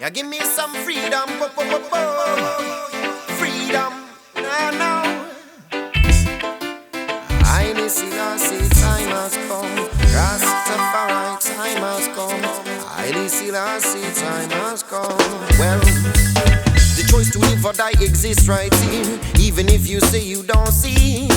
Yeah, give me some freedom. Freedom. No, no. I need see time has come. Rastafari, time has come. I need see time has come. Well, the choice to live or die exists right here. Even if you say you don't see.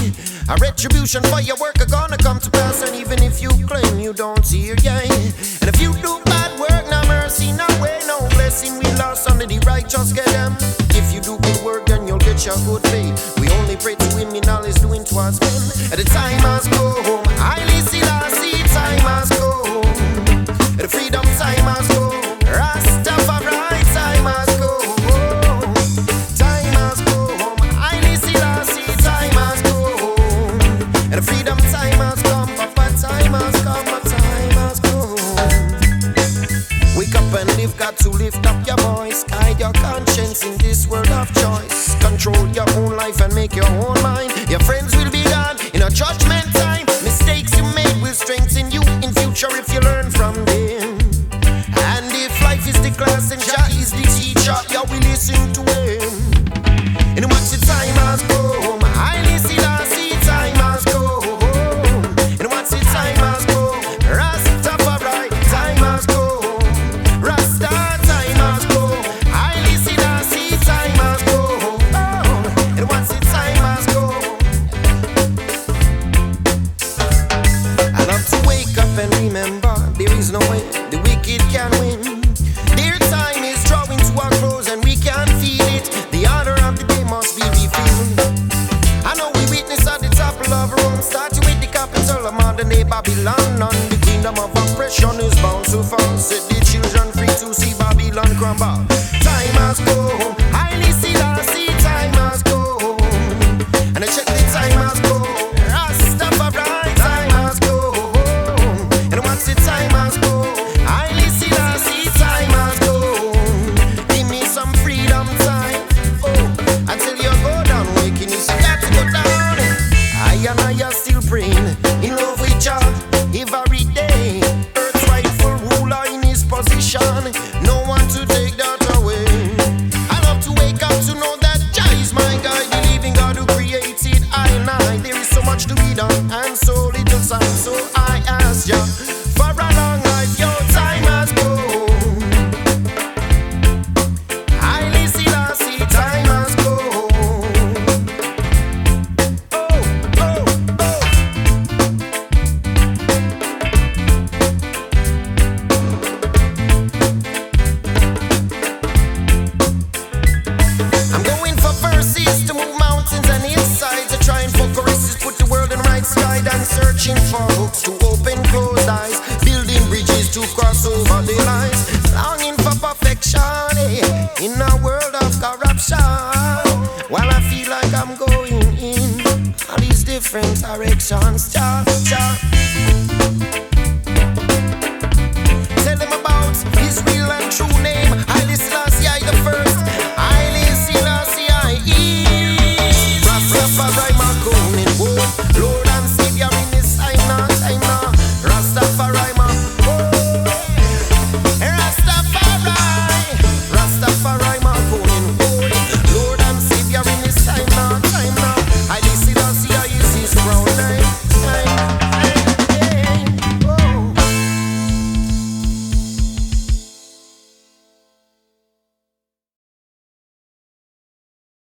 A retribution for your work are gonna come to pass. And even if you claim you don't hear, yeah. And if you do bad work, no mercy, no way, no blessing. We lost under the righteous get them. If you do good work, then you'll get your good pay. We only pray to him in all is doing towards men. At the time has come, I see see time has come. Up got to lift up your voice. Guide your conscience in this world of choice. Control your own life and make your own mind. Your friends will be gone in a judgment time. Mistakes you made will strengthen you in future if you learn of Rome, starting with the capital of modern day Babylon. And the kingdom of oppression is bound to fall. Set the children free to see Babylon crumble. Time has come, highly see Praying in love with Jah every day. Earth's rightful ruler in his position. No one to take that away. I love to wake up to know that Jah is my guide, the living God who created I and I. There is so much to be done and so little time, so I ask Jah books to open closed eyes, building bridges to cross over the lines, longing for perfection eh, in a world of corruption. While I feel like I'm going in all these different directions, cha cha.